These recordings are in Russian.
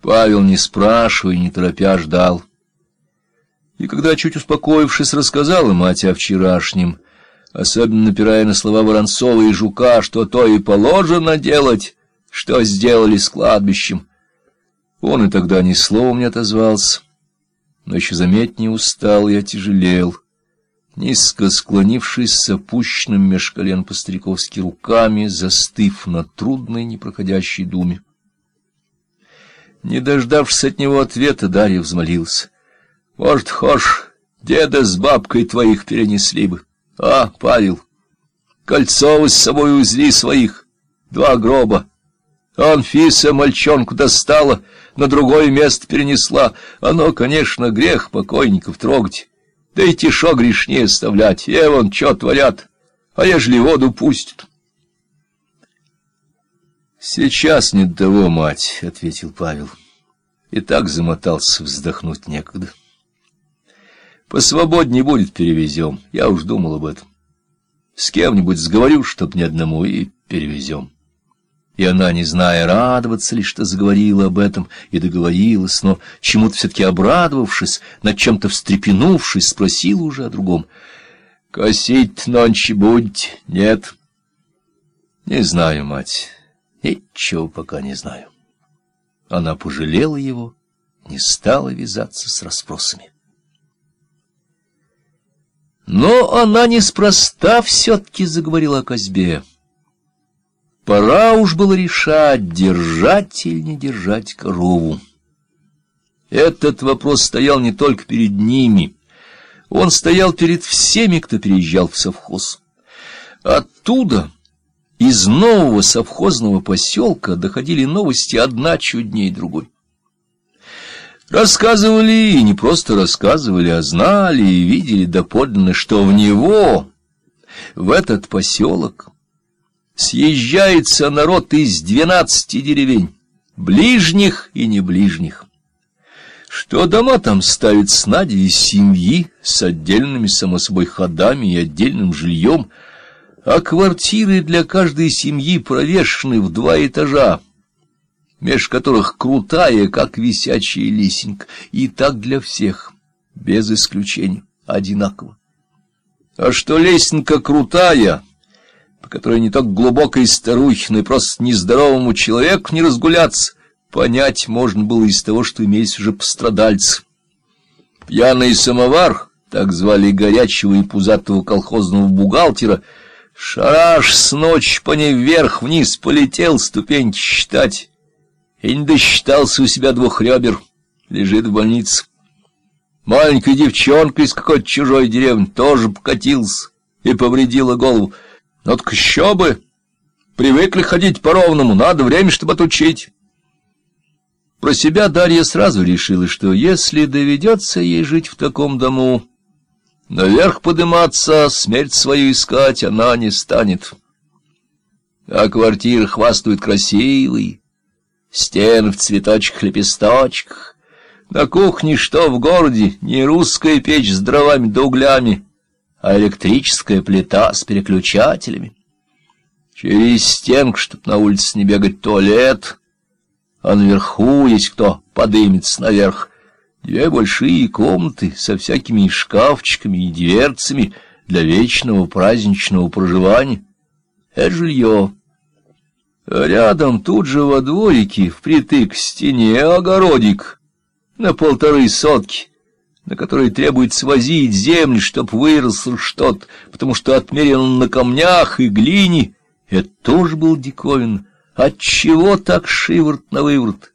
Павел, не спрашивая, не торопя, ждал. И когда, чуть успокоившись, рассказала мать о вчерашнем, особенно напирая на слова Воронцова и Жука, что то и положено делать, что сделали с кладбищем, он и тогда ни словом не отозвался, но еще заметнее устал и отяжелел, низко склонившись с опущенным меж колен по-стариковски руками, застыв на трудной непроходящей думе. Не дождавшись от него ответа, Дарья взмолился. — Может, хошь, деда с бабкой твоих перенесли бы. А, Павел, кольцо вы с собой узли своих, два гроба. Анфиса мальчонку достала, на другое место перенесла. Оно, конечно, грех покойников трогать. Да и тишо грешнее оставлять. Э, вон, что творят, а ежели воду пустят. — Сейчас не до того, мать, — ответил Павел. И так замотался, вздохнуть некогда. — Посвободнее будет перевезем, я уж думал об этом. С кем-нибудь сговорю, чтоб ни одному, и перевезем. И она, не зная, радоваться ли, что заговорила об этом, и договорилась, но чему-то все-таки обрадовавшись, над чем-то встрепенувшись, спросила уже о другом. — Косить нонче будь? Нет? — Не знаю, мать. Ничего пока не знаю. Она пожалела его, не стала вязаться с расспросами. Но она неспроста все-таки заговорила о козьбе. Пора уж было решать, держать или не держать корову. Этот вопрос стоял не только перед ними, он стоял перед всеми, кто переезжал в совхоз. Оттуда из нового совхозного поселка доходили новости одна чудней другой. Рассказывали, и не просто рассказывали, а знали и видели доподлинно, что в него, в этот поселок, съезжается народ из двенадцати деревень, ближних и неближних, что дома там ставят с Надей из семьи, с отдельными, само собой, ходами и отдельным жильем, а квартиры для каждой семьи провешены в два этажа, меж которых крутая, как висячая лесенка, и так для всех, без исключения, одинаково. А что лесенка крутая, по которой не только глубокой старухе, но и просто нездоровому человеку не разгуляться, понять можно было из того, что имелись уже пострадальцы. Пьяный самовар, так звали горячего и пузатого колхозного бухгалтера, Шараш с ночи по ней вверх-вниз полетел ступеньки считать. И не досчитался у себя двух ребер, лежит в больнице. Маленькая девчонка из какой-то чужой деревни тоже покатился и повредила голову. Но так еще бы! Привыкли ходить по-ровному, надо время, чтобы отучить. Про себя Дарья сразу решила, что если доведется ей жить в таком дому, Наверх подниматься, смерть свою искать она не станет. А квартиры хвастают красивые, стены в цветочках-лепесточках. На кухне, что в городе, не русская печь с дровами да углями, а электрическая плита с переключателями. Через стенку, чтоб на улице не бегать, туалет, а наверху есть кто подымется наверх — Две большие комнаты со всякими шкафчиками и дверцами для вечного праздничного проживания. Это жилье. Рядом тут же во дворике, впритык к стене, огородик на полторы сотки, на который требуется возить землю, чтоб выросло что-то, потому что отмерено на камнях и глине. Это тоже был диковин. Отчего так шиворот на выворот?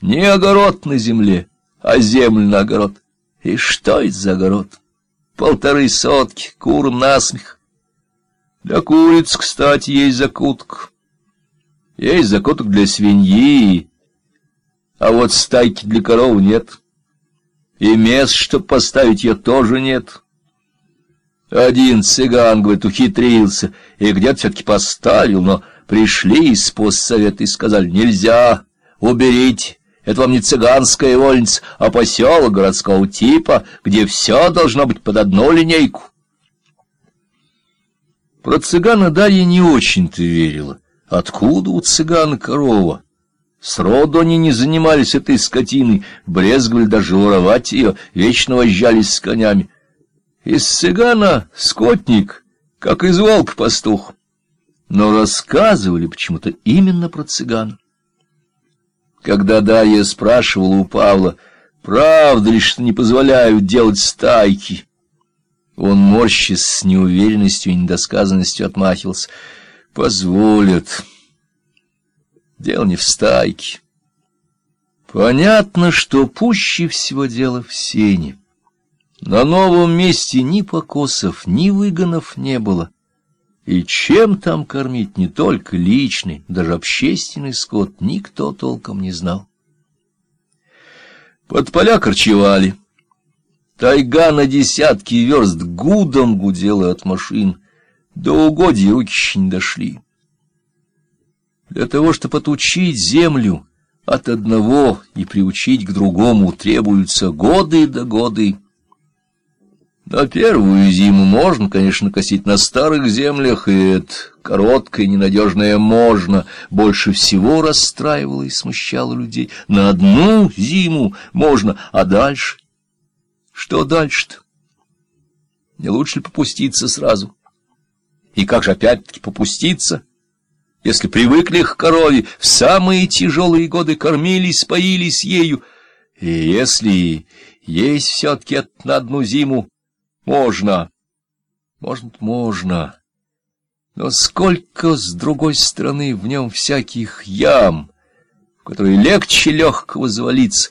Не огород на земле, а землю на огород. И что это за огород? Полторы сотки, курам насмех. Для куриц, кстати, есть закуток. Есть закуток для свиньи, а вот стайки для коров нет. И мест, чтоб поставить ее, тоже нет. Один цыган, говорит, ухитрился, и где-то все-таки поставил, но пришли из постсовета и сказали, нельзя, уберите. Это вам не цыганская вольница, а поселок городского типа, где все должно быть под одну линейку. Про цыгана Дарья не очень-то верила. Откуда у цыгана корова? Сроду они не занимались этой скотиной, брезговали даже воровать ее, вечно возжались с конями. Из цыгана скотник, как из волк пастух. Но рассказывали почему-то именно про цыгана. Когда Дарья спрашивала у Павла, правда ли, что не позволяют делать стайки, он, морщись с неуверенностью и недосказанностью, отмахивался. «Позволят. Дело не в стайке. Понятно, что пуще всего дело в сене. На новом месте ни покосов, ни выгонов не было. И чем там кормить не только личный, даже общественный скот, никто толком не знал. Под поля корчевали. Тайга на десятки верст гудом гудела от машин. До угодья руки еще не дошли. Для того, чтобы отучить землю от одного и приучить к другому, требуются годы до годы. На первую зиму можно, конечно, косить на старых землях, и это короткое, ненадежное можно больше всего расстраивало и смущало людей. На одну зиму можно, а дальше что дальше-то? Не лучше ли попуститься сразу? И как же опять-таки попуститься, если привыкли к корове, в самые тяжелые годы кормились, поились ею, и если есть все-таки на одну зиму, можно, может, можно, но сколько, с другой стороны, в нем всяких ям, в которые легче легкого завалиться,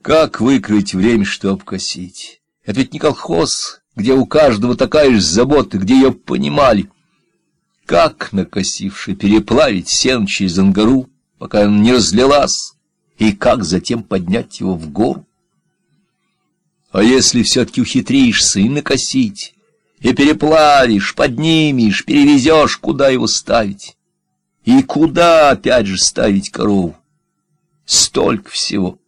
как выкрыть время, чтоб косить? Это ведь не колхоз, где у каждого такая же забота, где ее понимали. Как, накосивши, переплавить сен через ангару, пока он не разлилась, и как затем поднять его в гору? А если все-таки ухитришься и накосить, и переплавишь, поднимешь, перевезешь, куда его ставить? И куда, опять же, ставить корову? Столько всего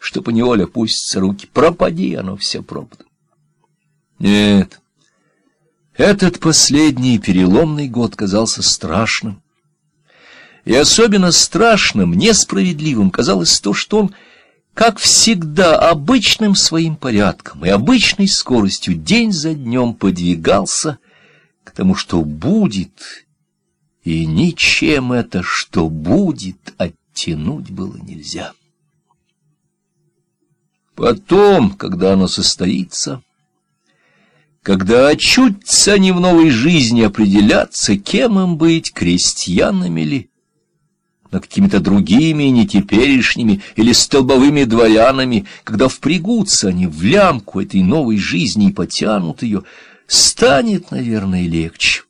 что поневоле опустятся руки. Пропади оно все пропадом. Нет, этот последний переломный год казался страшным. И особенно страшным, несправедливым казалось то, что он, как всегда, обычным своим порядком и обычной скоростью день за днем подвигался к тому, что будет, и ничем это, что будет, оттянуть было нельзя. Потом, когда оно состоится, когда очутятся они в новой жизни определяться, кем им быть, крестьянами ли, но какими-то другими, не теперешними, или столбовыми дворянами, когда впрягутся они в лямку этой новой жизни и потянут ее, станет, наверное, легче.